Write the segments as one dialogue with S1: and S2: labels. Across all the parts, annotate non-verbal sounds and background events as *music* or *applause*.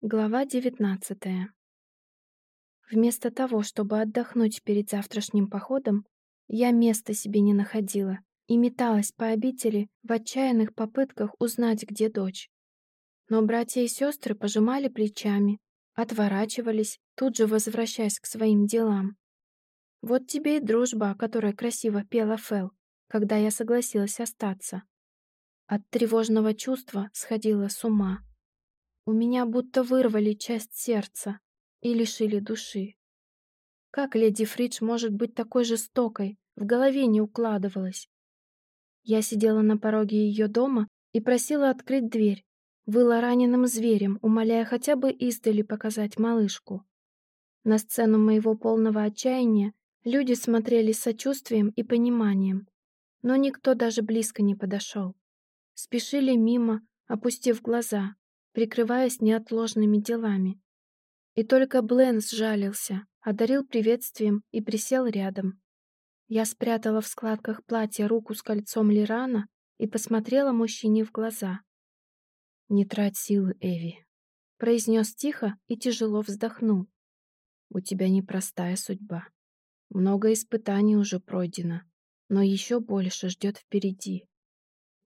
S1: Глава 19. Вместо того, чтобы отдохнуть перед завтрашним походом, я места себе не находила и металась по обители в отчаянных попытках узнать, где дочь. Но братья и сестры пожимали плечами, отворачивались, тут же возвращаясь к своим делам. Вот тебе и дружба, о которой красиво пела Фел, когда я согласилась остаться. От тревожного чувства сходила с ума. У меня будто вырвали часть сердца и лишили души. Как леди Фридж может быть такой жестокой? В голове не укладывалось. Я сидела на пороге ее дома и просила открыть дверь, выла раненым зверем, умоляя хотя бы издали показать малышку. На сцену моего полного отчаяния люди смотрели с сочувствием и пониманием, но никто даже близко не подошел. Спешили мимо, опустив глаза, прикрываясь неотложными делами. И только Блен сжалился, одарил приветствием и присел рядом. Я спрятала в складках платья руку с кольцом Лирана и посмотрела мужчине в глаза. «Не трать силы, Эви», — произнес тихо и тяжело вздохнул. «У тебя непростая судьба. Много испытаний уже пройдено, но еще больше ждет впереди.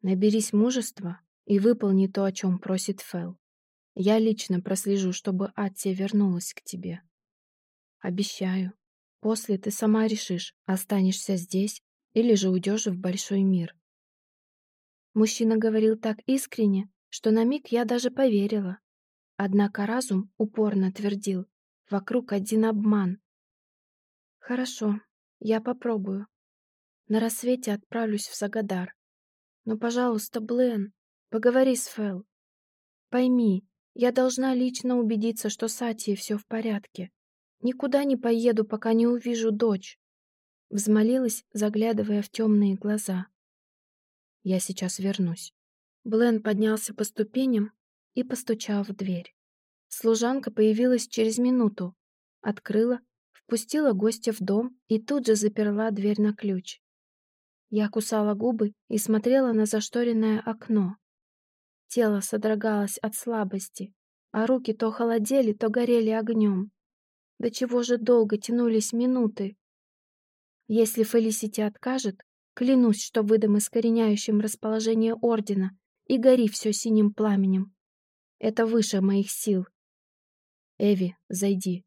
S1: Наберись мужества и выполни то, о чем просит Фэл. Я лично прослежу, чтобы Аттия вернулась к тебе. Обещаю. После ты сама решишь, останешься здесь или же уйдешь в большой мир. Мужчина говорил так искренне, что на миг я даже поверила. Однако разум упорно твердил, вокруг один обман. Хорошо, я попробую. На рассвете отправлюсь в Загадар. Но, пожалуйста, Блен, поговори с Фэл. Пойми, я должна лично убедиться, что с Атией все в порядке. Никуда не поеду, пока не увижу дочь. Взмолилась, заглядывая в темные глаза. Я сейчас вернусь. Блен поднялся по ступеням и постучал в дверь. Служанка появилась через минуту, открыла, впустила гостя в дом и тут же заперла дверь на ключ. Я кусала губы и смотрела на зашторенное окно. Тело содрогалось от слабости, а руки то холодели, то горели огнем. До чего же долго тянулись минуты? Если Фелисити откажет, клянусь, что выдам искореняющим расположение Ордена и гори все синим пламенем. Это выше моих сил. Эви, зайди.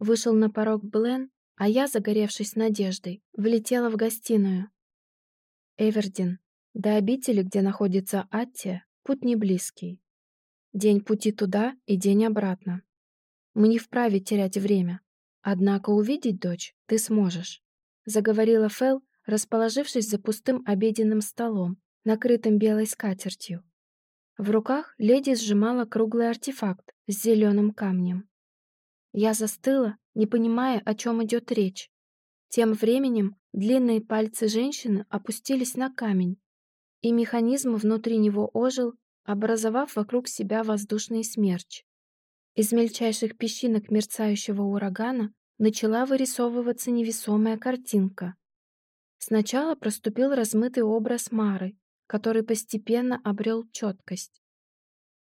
S1: Вышел на порог Блен, а я, загоревшись надеждой, влетела в гостиную. Эвердин, до обители, где находится Аттия, Путь не близкий. День пути туда и день обратно. Мы не вправе терять время. Однако увидеть дочь ты сможешь, заговорила Фэл, расположившись за пустым обеденным столом, накрытым белой скатертью. В руках леди сжимала круглый артефакт с зеленым камнем. Я застыла, не понимая, о чем идет речь. Тем временем длинные пальцы женщины опустились на камень, и механизм внутри него ожил, образовав вокруг себя воздушный смерч. Из мельчайших песчинок мерцающего урагана начала вырисовываться невесомая картинка. Сначала проступил размытый образ Мары, который постепенно обрел четкость.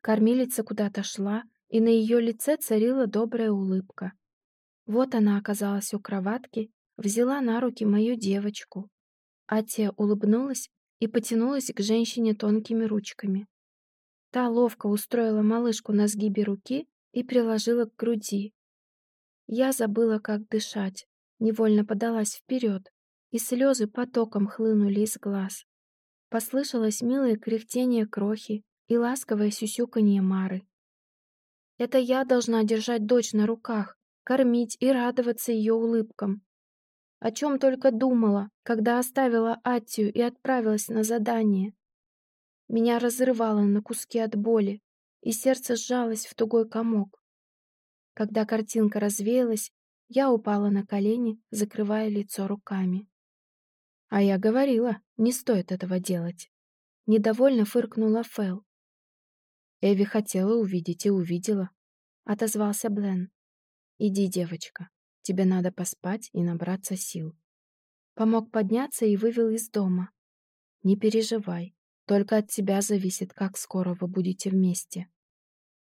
S1: Кормилица куда-то шла, и на ее лице царила добрая улыбка. Вот она оказалась у кроватки, взяла на руки мою девочку. Атия улыбнулась и потянулась к женщине тонкими ручками. Та ловко устроила малышку на сгибе руки и приложила к груди. Я забыла, как дышать, невольно подалась вперед, и слезы потоком хлынули из глаз. Послышалось милое кряхтение крохи и ласковое сюсюканье Мары. Это я должна держать дочь на руках, кормить и радоваться ее улыбкам, о чем только думала, когда оставила Аттию и отправилась на задание. Меня разрывало на куски от боли, и сердце сжалось в тугой комок. Когда картинка развеялась, я упала на колени, закрывая лицо руками. А я говорила, не стоит этого делать. Недовольно фыркнула Фэл. Эви хотела увидеть и увидела. Отозвался Блен. Иди, девочка. Тебе надо поспать и набраться сил. Помог подняться и вывел из дома. Не переживай, только от тебя зависит, как скоро вы будете вместе.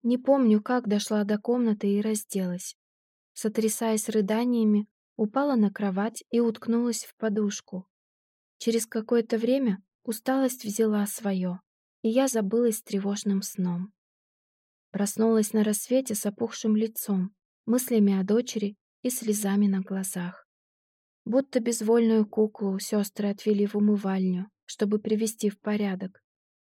S1: Не помню, как дошла до комнаты и разделась. Сотрясаясь рыданиями, упала на кровать и уткнулась в подушку. Через какое-то время усталость взяла свое, и я забылась тревожным сном. Проснулась на рассвете с опухшим лицом, мыслями о дочери и слезами на глазах. Будто безвольную куклу сестры отвели в умывальню, чтобы привести в порядок.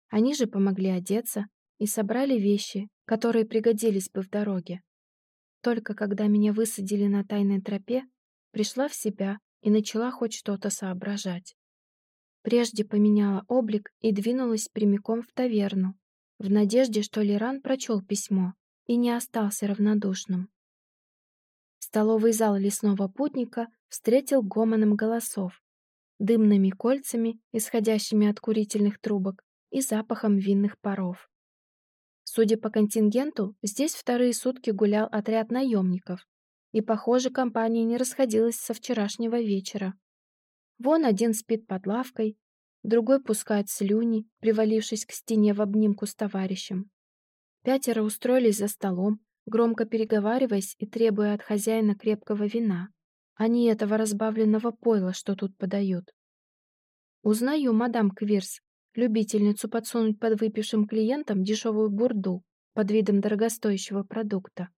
S1: Они же помогли одеться и собрали вещи, которые пригодились бы в дороге. Только когда меня высадили на тайной тропе, пришла в себя и начала хоть что-то соображать. Прежде поменяла облик и двинулась прямиком в таверну, в надежде, что Лиран прочел письмо и не остался равнодушным. Столовый зал лесного путника встретил гомоном голосов, дымными кольцами, исходящими от курительных трубок, и запахом винных паров. Судя по контингенту, здесь вторые сутки гулял отряд наемников, и, похоже, компания не расходилась со вчерашнего вечера. Вон один спит под лавкой, другой пускает слюни, привалившись к стене в обнимку с товарищем. Пятеро устроились за столом, громко переговариваясь и требуя от хозяина крепкого вина, а не этого разбавленного пойла, что тут подают. Узнаю мадам Квирс, любительницу подсунуть под выпившим клиентам дешевую бурду под видом дорогостоящего продукта.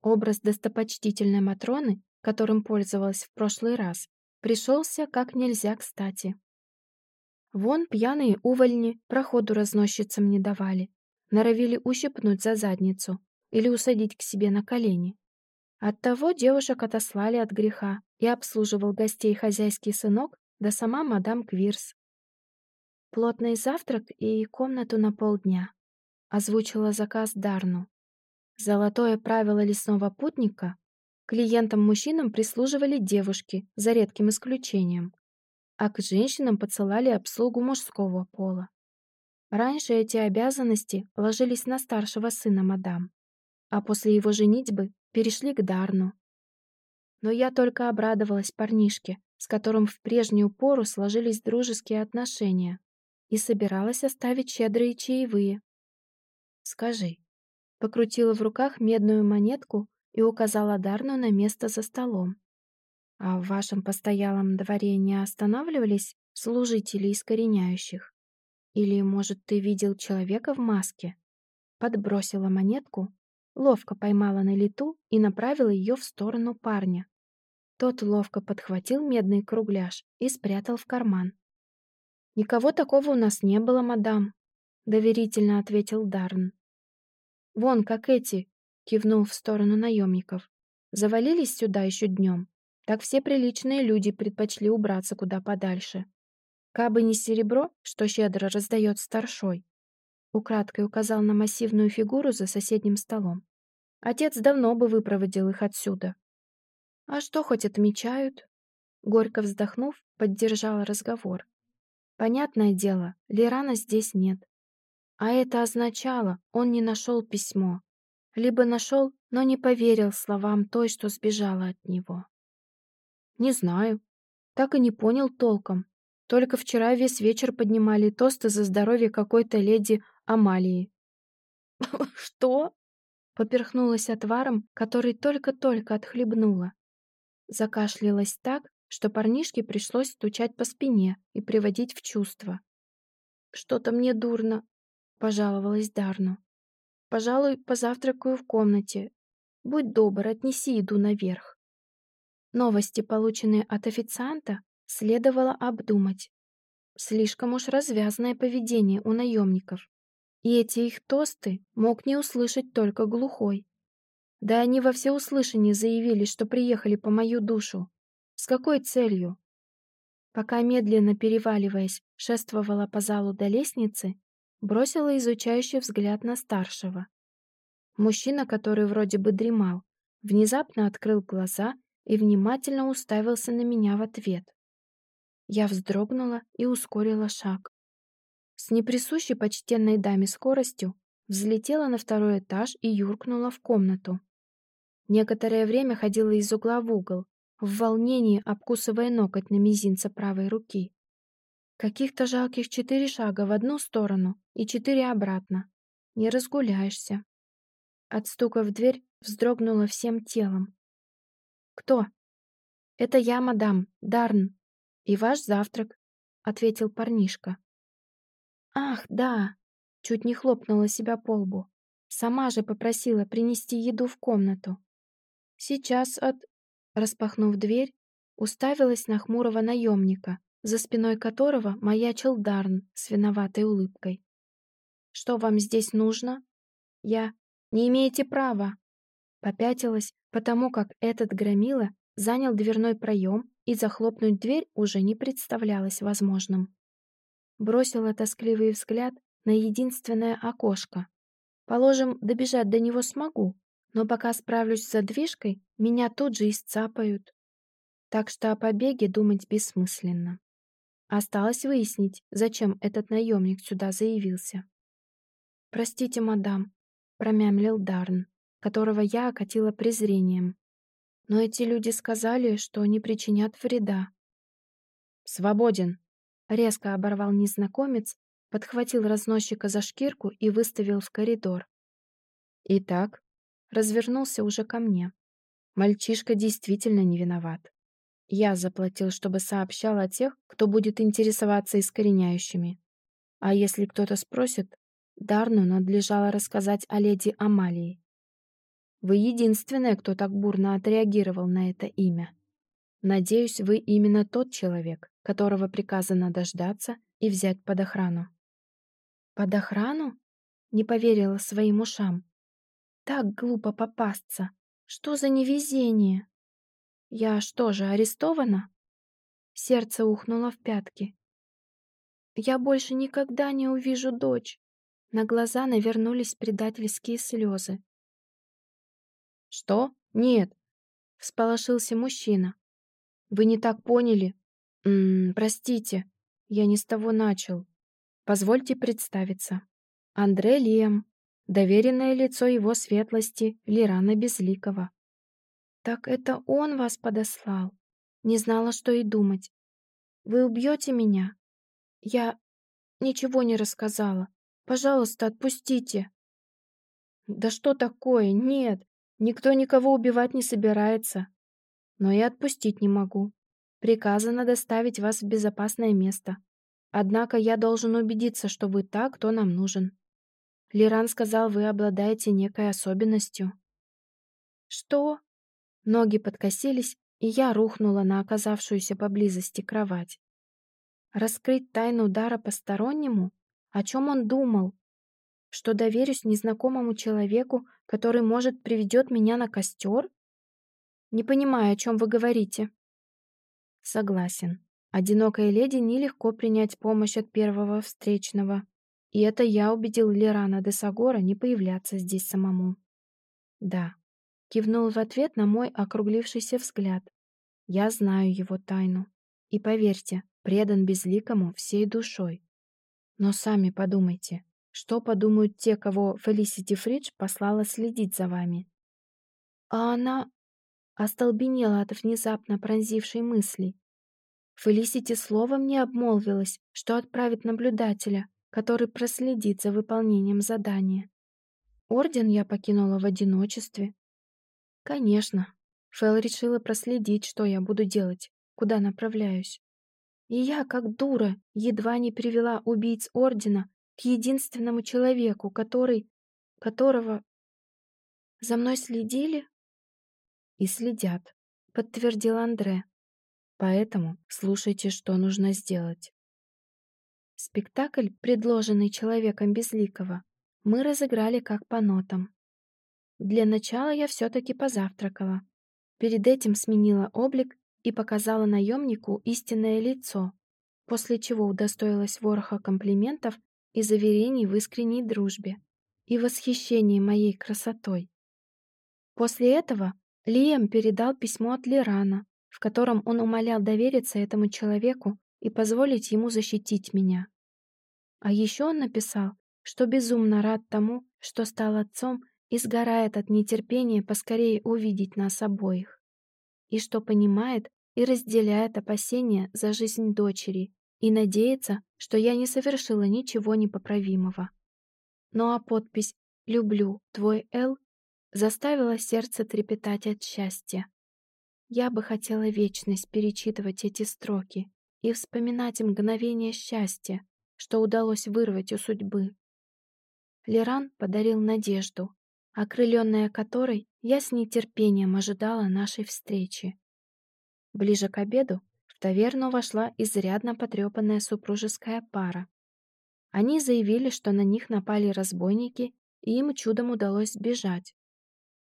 S1: Образ достопочтительной Матроны, которым пользовалась в прошлый раз, пришелся как нельзя кстати. Вон пьяные увольни проходу разносчицам не давали, норовили ущипнуть за задницу или усадить к себе на колени. Оттого девушек отослали от греха и обслуживал гостей хозяйский сынок да сама мадам Квирс. Плотный завтрак и комнату на полдня. Озвучила заказ Дарну. Золотое правило лесного путника клиентам-мужчинам прислуживали девушки, за редким исключением а к женщинам подсылали обслугу мужского пола. Раньше эти обязанности ложились на старшего сына мадам, а после его женитьбы перешли к Дарну. Но я только обрадовалась парнишке, с которым в прежнюю пору сложились дружеские отношения, и собиралась оставить щедрые чаевые. «Скажи», — покрутила в руках медную монетку и указала Дарну на место за столом. А в вашем постоялом дворе не останавливались служители искореняющих? Или, может, ты видел человека в маске? Подбросила монетку, ловко поймала на лету и направила ее в сторону парня. Тот ловко подхватил медный кругляш и спрятал в карман. «Никого такого у нас не было, мадам», — доверительно ответил Дарн. «Вон, как эти», — кивнул в сторону наемников, — «завалились сюда еще днем так все приличные люди предпочли убраться куда подальше. Кабы не серебро, что щедро раздает старшой. Украдкой указал на массивную фигуру за соседним столом. Отец давно бы выпроводил их отсюда. А что хоть отмечают? Горько вздохнув, поддержала разговор. Понятное дело, Лирана здесь нет. А это означало, он не нашел письмо. Либо нашел, но не поверил словам той, что сбежала от него. Не знаю. Так и не понял толком. Только вчера весь вечер поднимали тосты за здоровье какой-то леди Амалии. *laughs* «Что?» — поперхнулась отваром, который только-только отхлебнула. Закашлялась так, что парнишке пришлось стучать по спине и приводить в чувство. «Что-то мне дурно», — пожаловалась Дарну. «Пожалуй, позавтракаю в комнате. Будь добр, отнеси еду наверх». Новости, полученные от официанта, следовало обдумать. Слишком уж развязное поведение у наемников. И эти их тосты мог не услышать только глухой. Да они во всеуслышание заявили, что приехали по мою душу. С какой целью? Пока медленно переваливаясь, шествовала по залу до лестницы, бросила изучающий взгляд на старшего. Мужчина, который вроде бы дремал, внезапно открыл глаза и внимательно уставился на меня в ответ. Я вздрогнула и ускорила шаг. С неприсущей почтенной даме скоростью взлетела на второй этаж и юркнула в комнату. Некоторое время ходила из угла в угол, в волнении обкусывая ноготь на мизинце правой руки. Каких-то жалких четыре шага в одну сторону и четыре обратно. Не разгуляешься. От стука в дверь вздрогнула всем телом. «Кто?» «Это я, мадам, Дарн. И ваш завтрак», — ответил парнишка. «Ах, да!» — чуть не хлопнула себя по лбу. Сама же попросила принести еду в комнату. Сейчас от... Распахнув дверь, уставилась на хмурого наемника, за спиной которого маячил Дарн с виноватой улыбкой. «Что вам здесь нужно?» «Я... Не имеете права!» Попятилась, потому как этот громила занял дверной проем, и захлопнуть дверь уже не представлялось возможным. Бросила тоскливый взгляд на единственное окошко. Положим, добежать до него смогу, но пока справлюсь с задвижкой, меня тут же исцапают. Так что о побеге думать бессмысленно. Осталось выяснить, зачем этот наемник сюда заявился. «Простите, мадам», — промямлил Дарн, которого я окатила презрением. Но эти люди сказали, что не причинят вреда. «Свободен!» — резко оборвал незнакомец, подхватил разносчика за шкирку и выставил в коридор. «Итак», — развернулся уже ко мне. «Мальчишка действительно не виноват. Я заплатил, чтобы сообщал о тех, кто будет интересоваться искореняющими. А если кто-то спросит, Дарну надлежало рассказать о леди Амалии. Вы единственная, кто так бурно отреагировал на это имя. Надеюсь, вы именно тот человек, которого приказано дождаться и взять под охрану. Под охрану? Не поверила своим ушам. Так глупо попасться. Что за невезение? Я что же, арестована? Сердце ухнуло в пятки. Я больше никогда не увижу дочь. На глаза навернулись предательские слезы. «Что? Нет!» — всполошился мужчина. «Вы не так поняли? М простите, я не с того начал. Позвольте представиться. Андре Лием, доверенное лицо его светлости Лирана Безликова». «Так это он вас подослал?» Не знала, что и думать. «Вы убьете меня?» «Я ничего не рассказала. Пожалуйста, отпустите». «Да что такое? Нет, Никто никого убивать не собирается. Но и отпустить не могу. Приказано доставить вас в безопасное место. Однако я должен убедиться, что вы та, кто нам нужен. Лиран сказал, вы обладаете некой особенностью. Что? Ноги подкосились, и я рухнула на оказавшуюся поблизости кровать. Раскрыть тайну удара постороннему? О чем он думал? Что доверюсь незнакомому человеку, который, может, приведет меня на костер? Не понимаю, о чем вы говорите. Согласен. Одинокой леди нелегко принять помощь от первого встречного. И это я убедил Лерана де Сагора не появляться здесь самому. Да. Кивнул в ответ на мой округлившийся взгляд. Я знаю его тайну. И поверьте, предан безликому всей душой. Но сами подумайте, что подумают те, кого Фелисити Фридж послала следить за вами? А она остолбенела от внезапно пронзившей мысли. Фелисити словом не обмолвилась, что отправит наблюдателя, который проследит за выполнением задания. Орден я покинула в одиночестве. Конечно, Фэл решила проследить, что я буду делать, куда направляюсь. И я, как дура, едва не привела убийц Ордена к единственному человеку, который... которого... За мной следили? И следят, подтвердил Андре. Поэтому слушайте, что нужно сделать. Спектакль, предложенный человеком Безликого, мы разыграли как по нотам. Для начала я все-таки позавтракала. Перед этим сменила облик и показала наемнику истинное лицо, после чего удостоилась вороха комплиментов и заверений в искренней дружбе и восхищении моей красотой. После этого Лиам передал письмо от Лирана, в котором он умолял довериться этому человеку и позволить ему защитить меня. А еще он написал, что безумно рад тому, что стал отцом и сгорает от нетерпения поскорее увидеть нас обоих, и что понимает и разделяет опасения за жизнь дочери и надеется, что я не совершила ничего непоправимого. Ну а подпись «Люблю, твой Эл» заставило сердце трепетать от счастья. Я бы хотела вечность перечитывать эти строки и вспоминать мгновение счастья, что удалось вырвать у судьбы. Леран подарил надежду, окрыленная которой я с нетерпением ожидала нашей встречи. Ближе к обеду в таверну вошла изрядно потрепанная супружеская пара. Они заявили, что на них напали разбойники, и им чудом удалось сбежать.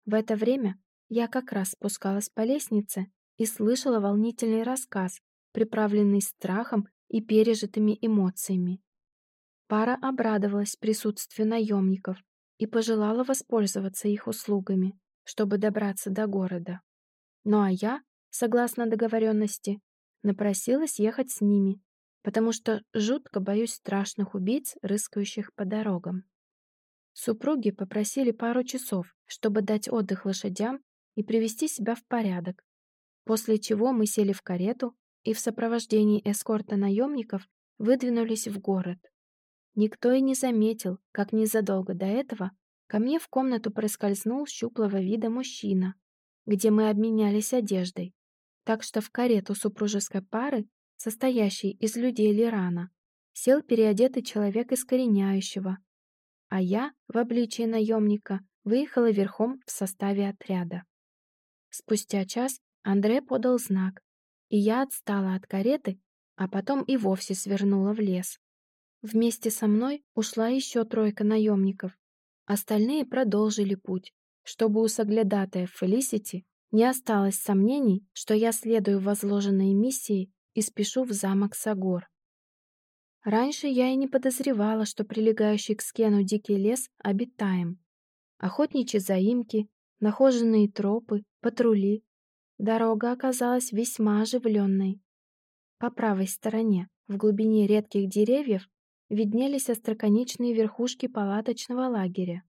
S1: В это время я как раз спускалась по лестнице и слышала волнительный рассказ, приправленный страхом и пережитыми эмоциями. Пара обрадовалась присутствию наемников и пожелала воспользоваться их услугами, чтобы добраться до города. Ну а я, согласно договоренности, напросилась ехать с ними, потому что жутко боюсь страшных убийц, рыскающих по дорогам. Супруги попросили пару часов, чтобы дать отдых лошадям и привести себя в порядок, после чего мы сели в карету и в сопровождении эскорта наемников выдвинулись в город. Никто и не заметил, как незадолго до этого ко мне в комнату проскользнул щуплого вида мужчина, где мы обменялись одеждой, так что в карету супружеской пары, состоящей из людей Лирана, сел переодетый человек искореняющего, а я, в обличии наемника, выехала верхом в составе отряда. Спустя час Андре подал знак, и я отстала от кареты, а потом и вовсе свернула в лес. Вместе со мной ушла еще тройка наемников. Остальные продолжили путь, чтобы у соглядатая Фелисити не осталось сомнений, что я следую возложенной миссии и спешу в замок Сагор. Раньше я и не подозревала, что прилегающий к Скену дикий лес обитаем. Охотничьи заимки, нахоженные тропы, патрули. Дорога оказалась весьма оживленной. По правой стороне, в глубине редких деревьев, виднелись остроконечные верхушки палаточного лагеря.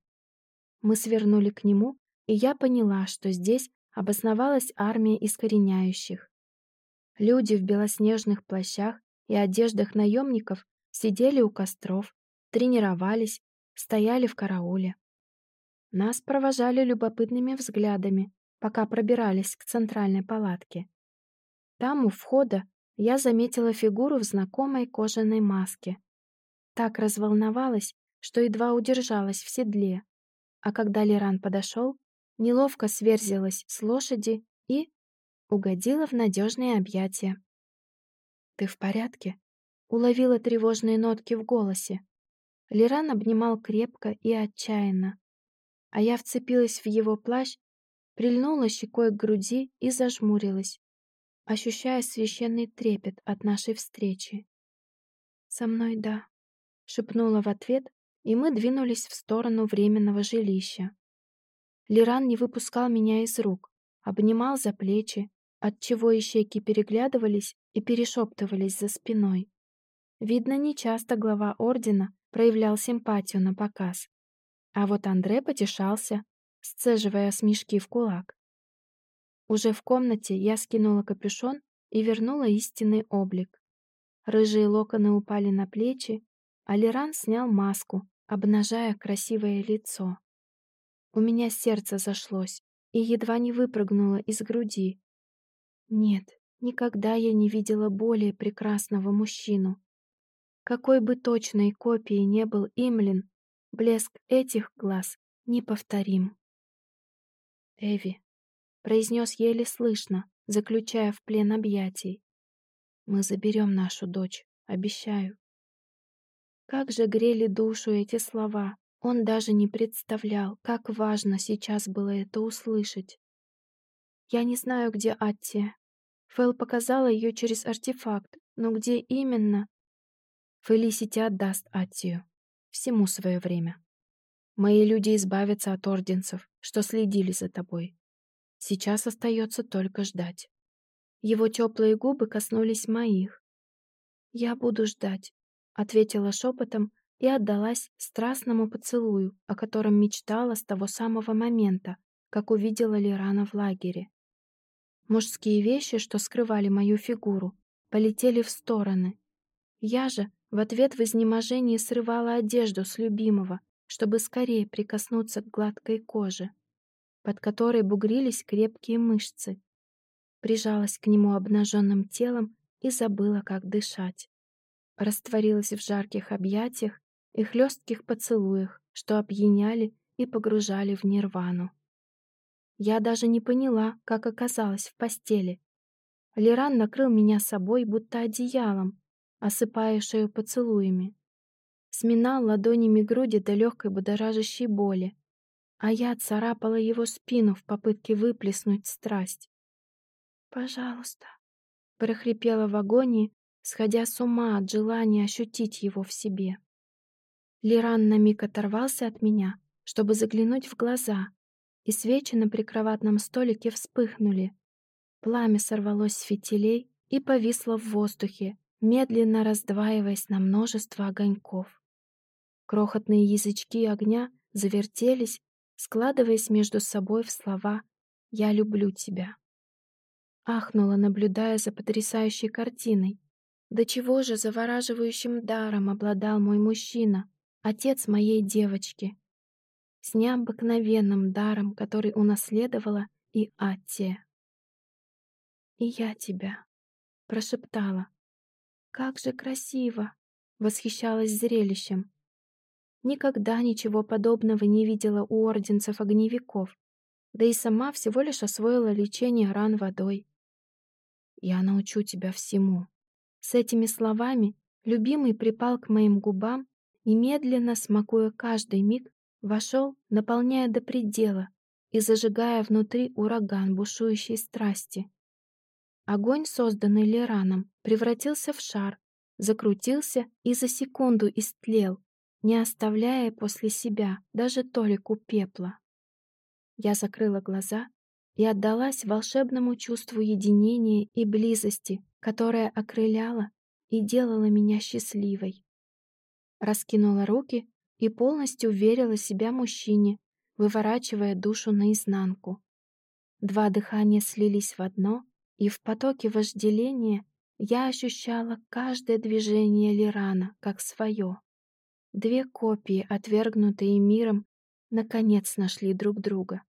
S1: Мы свернули к нему, и я поняла, что здесь обосновалась армия искореняющих. Люди в белоснежных плащах и одеждах наемников сидели у костров, тренировались, стояли в карауле. Нас провожали любопытными взглядами, пока пробирались к центральной палатке. Там, у входа, я заметила фигуру в знакомой кожаной маске. Так разволновалась, что едва удержалась в седле, а когда Леран подошел, неловко сверзилась с лошади и угодила в надежные объятия. «Ты в порядке?» Уловила тревожные нотки в голосе. Лиран обнимал крепко и отчаянно. А я вцепилась в его плащ, прильнула щекой к груди и зажмурилась, ощущая священный трепет от нашей встречи. «Со мной да», — шепнула в ответ, и мы двинулись в сторону временного жилища. Лиран не выпускал меня из рук, обнимал за плечи, отчего ищейки переглядывались и перешептывались за спиной. Видно, нечасто глава ордена проявлял симпатию на показ. А вот Андре потешался, сцеживая смешки в кулак. Уже в комнате я скинула капюшон и вернула истинный облик. Рыжие локоны упали на плечи, а Леран снял маску, обнажая красивое лицо. У меня сердце зашлось и едва не выпрыгнуло из груди, нет, никогда я не видела более прекрасного мужчину. Какой бы точной копией не был Имлин, блеск этих глаз неповторим. «Эви», — произнес еле слышно, заключая в плен объятий. «Мы заберем нашу дочь, обещаю». Как же грели душу эти слова. Он даже не представлял, как важно сейчас было это услышать. Я не знаю, где Аттия, Фэл показала ее через артефакт, но где именно? Фелисити отдаст Аттию. Всему свое время. Мои люди избавятся от орденцев, что следили за тобой. Сейчас остается только ждать. Его теплые губы коснулись моих. «Я буду ждать», — ответила шепотом и отдалась страстному поцелую, о котором мечтала с того самого момента, как увидела Лирана в лагере. Мужские вещи, что скрывали мою фигуру, полетели в стороны. Я же в ответ в изнеможении срывала одежду с любимого, чтобы скорее прикоснуться к гладкой коже. под которой бугрились крепкие мышцы. Прижалась к нему обнаженным телом и забыла, как дышать. Растворилась в жарких объятиях и хлестких поцелуях, что опьяняли и погружали в нирвану. Я даже не поняла, как оказалась в постели. Леран накрыл меня собой, будто одеялом, осыпая шею поцелуями. Сминал ладонями груди до легкой будоражащей боли, а я царапала его спину в попытке выплеснуть страсть. «Пожалуйста», — прохрипела в агонии, сходя с ума от желания ощутить его в себе. Лиран на миг оторвался от меня, чтобы заглянуть в глаза, и свечи на прикроватном столике вспыхнули. Пламя сорвалось с фитилей и повисло в воздухе, медленно раздваиваясь на множество огоньков. Крохотные язычки огня завертелись, складываясь между собой в слова «Я люблю тебя». Ахнула, наблюдая за потрясающей картиной. До чего же завораживающим даром обладал мой мужчина, отец моей девочки с необыкновенным даром, который унаследовала и Аттия. «И я тебя», — прошептала. «Как же красиво!» — восхищалась зрелищем. Никогда ничего подобного не видела у орденцев-огневиков, да и сама всего лишь освоила лечение ран водой. «Я научу тебя всему». С этими словами любимый припал к моим губам и, медленно смакуя каждый миг, Вошел, наполняя до предела и зажигая внутри ураган бушующей страсти. Огонь, созданный Лераном, превратился в шар, закрутился и за секунду истлел, не оставляя после себя даже толику пепла. Я закрыла глаза и отдалась волшебному чувству единения и близости, которое окрыляло и делало меня счастливой. Раскинула руки и полностью верила себя мужчине, выворачивая душу наизнанку. Два дыхания слились в одно, и в потоке вожделения я ощущала каждое движение Лирана как свое. Две копии, отвергнутые миром, наконец нашли друг друга.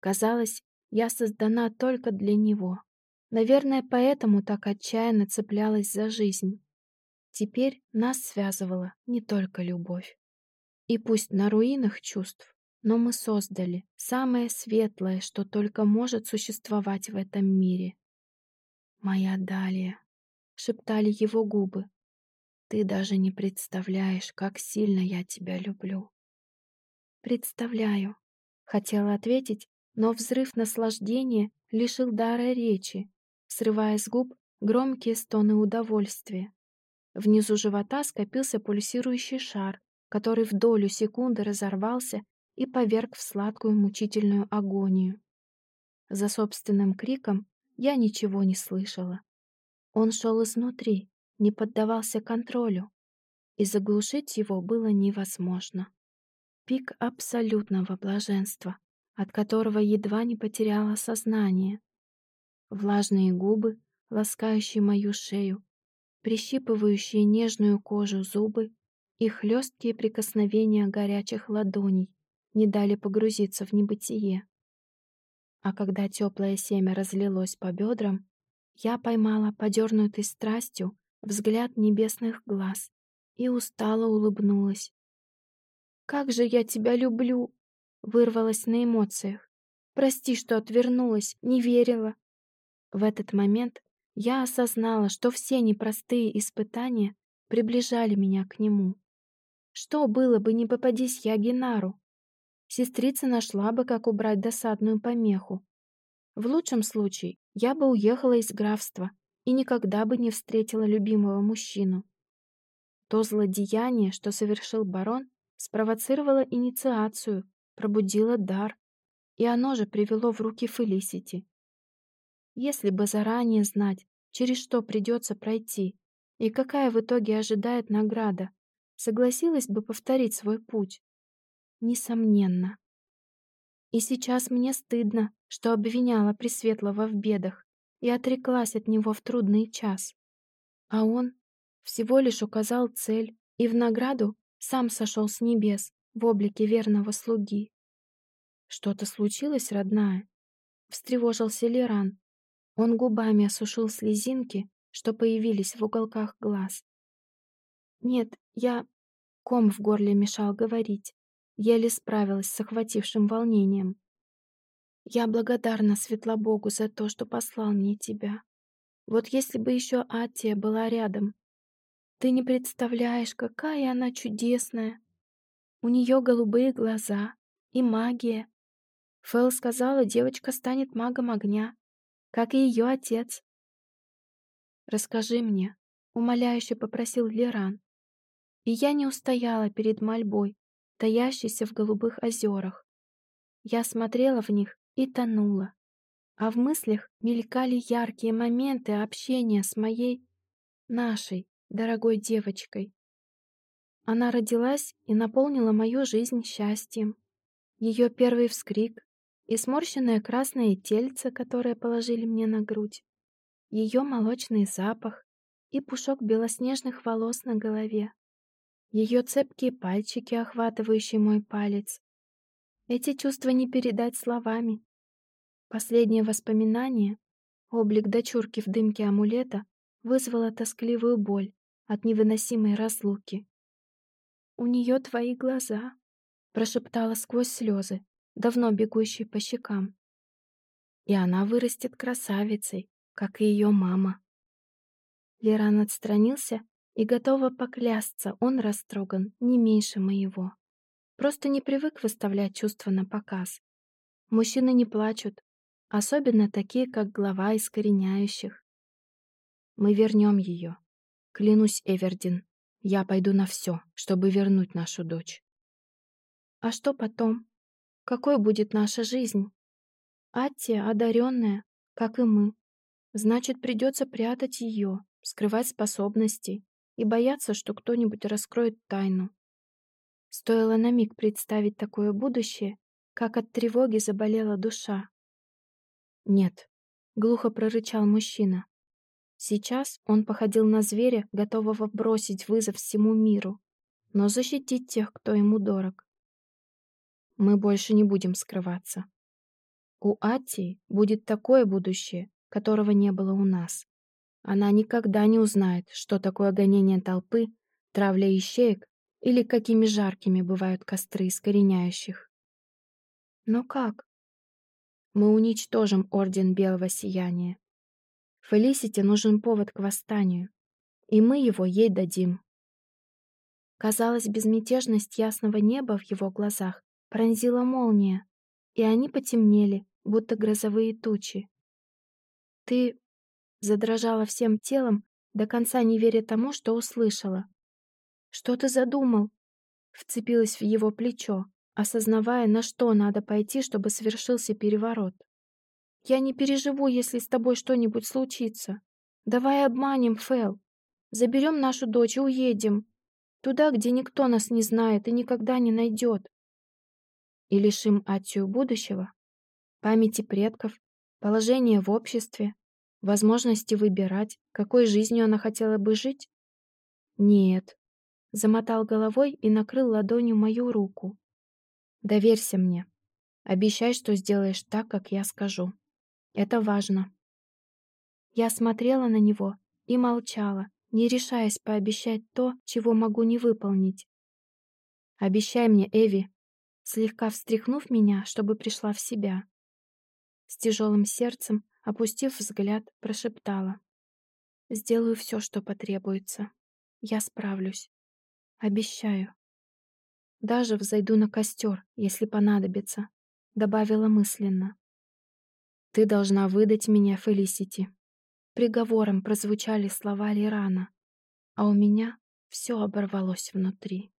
S1: Казалось, я создана только для него. Наверное, поэтому так отчаянно цеплялась за жизнь. Теперь нас связывала не только любовь. И пусть на руинах чувств, но мы создали самое светлое, что только может существовать в этом мире. «Моя Далия», — шептали его губы, — «ты даже не представляешь, как сильно я тебя люблю». «Представляю», — хотела ответить, но взрыв наслаждения лишил дара речи, срывая с губ громкие стоны удовольствия. Внизу живота скопился пульсирующий шар, который в долю секунды разорвался и поверг в сладкую мучительную агонию. За собственным криком я ничего не слышала. Он шел изнутри, не поддавался контролю, и заглушить его было невозможно. Пик абсолютного блаженства, от которого едва не потеряла сознание. Влажные губы, ласкающие мою шею, прищипывающие нежную кожу зубы и хлесткие прикосновения горячих ладоней не дали погрузиться в небытие. А когда теплое семя разлилось по бедрам, я поймала подернутый страстью взгляд небесных глаз и устало улыбнулась. «Как же я тебя люблю!» — вырвалась на эмоциях. «Прости, что отвернулась, не верила». В этот момент я осознала, что все непростые испытания приближали меня к нему. Что было бы, не попадись я Генару? Сестрица нашла бы, как убрать досадную помеху. В лучшем случае я бы уехала из графства и никогда бы не встретила любимого мужчину. То злодеяние, что совершил барон, спровоцировало инициацию, пробудило дар, и оно же привело в руки Фелисити. Если бы заранее знать, через что придется пройти и какая в итоге ожидает награда, согласилась бы повторить свой путь? Несомненно. И сейчас мне стыдно, что обвиняла Пресветлого в бедах и отреклась от него в трудный час. А он всего лишь указал цель и в награду сам сошел с небес в облике верного слуги. «Что-то случилось, родная?» Встревожился Леран. Он губами осушил слезинки, что появились в уголках глаз. «Нет, я...» Ком в горле мешал говорить. Еле справилась с охватившим волнением. «Я благодарна Светлобогу за то, что послал мне тебя. Вот если бы еще Атия была рядом. Ты не представляешь, какая она чудесная. У нее голубые глаза и магия. Фэл сказала, девочка станет магом огня, как и ее отец. «Расскажи мне», — умоляюще попросил Леран. И я не устояла перед мольбой, таящейся в голубых озерах. Я смотрела в них и тонула. А в мыслях мелькали яркие моменты общения с моей, нашей, дорогой девочкой. Она родилась и наполнила мою жизнь счастьем. Ее первый вскрик и сморщенное красное тельце, которое положили мне на грудь, ее молочный запах и пушок белоснежных волос на голове, ее цепкие пальчики, охватывающие мой палец. Эти чувства не передать словами. Последнее воспоминание, облик дочурки в дымке амулета, вызвало тоскливую боль от невыносимой разлуки. «У нее твои глаза», — прошептала сквозь слезы, давно бегущие по щекам. «И она вырастет красавицей, как и ее мама». Леран отстранился и готова поклясться, он растроган не меньше моего. Просто не привык выставлять чувства на показ. Мужчины не плачут, особенно такие, как глава искореняющих. Мы вернем ее. Клянусь, Эвердин, я пойду на все, чтобы вернуть нашу дочь. А что потом? Какой будет наша жизнь? Аттия одаренная, как и мы. Значит, придется прятать ее, скрывать способности и бояться, что кто-нибудь раскроет тайну. Стоило на миг представить такое будущее, как от тревоги заболела душа. «Нет», — глухо прорычал мужчина. Сейчас он походил на зверя, готового бросить вызов всему миру, но защитить тех, кто ему дорог. Мы больше не будем скрываться. У Атии будет такое будущее, которого не было у нас. Она никогда не узнает, что такое гонение толпы, травля ищеек или какими жаркими бывают костры искореняющих. Но как? Мы уничтожим Орден Белого Сияния. Фелисити нужен повод к восстанию, и мы его ей дадим. Казалось, безмятежность ясного неба в его глазах пронзила молния, и они потемнели, будто грозовые тучи. «Ты...» — задрожала всем телом, до конца не веря тому, что услышала. «Что ты задумал?» — вцепилась в его плечо осознавая, на что надо пойти, чтобы совершился переворот. «Я не переживу, если с тобой что-нибудь случится. Давай обманем, Фэл. Заберем нашу дочь и уедем. Туда, где никто нас не знает и никогда не найдет. И лишим Атию будущего, памяти предков, положения в обществе, возможности выбирать, какой жизнью она хотела бы жить? Нет. Замотал головой и накрыл ладонью мою руку. Доверься мне. Обещай, что сделаешь так, как я скажу. Это важно. Я смотрела на него и молчала, не решаясь пообещать то, чего могу не выполнить. «Обещай мне, Эви», слегка встряхнув меня, чтобы пришла в себя. С тяжелым сердцем, опустив взгляд, прошептала. «Сделаю все, что потребуется. Я справлюсь. Обещаю». Даже взойду на костер, если понадобится», — добавила мысленно. «Ты должна выдать меня, Фелисити». Приговором прозвучали слова Лирана, а у меня все оборвалось внутри.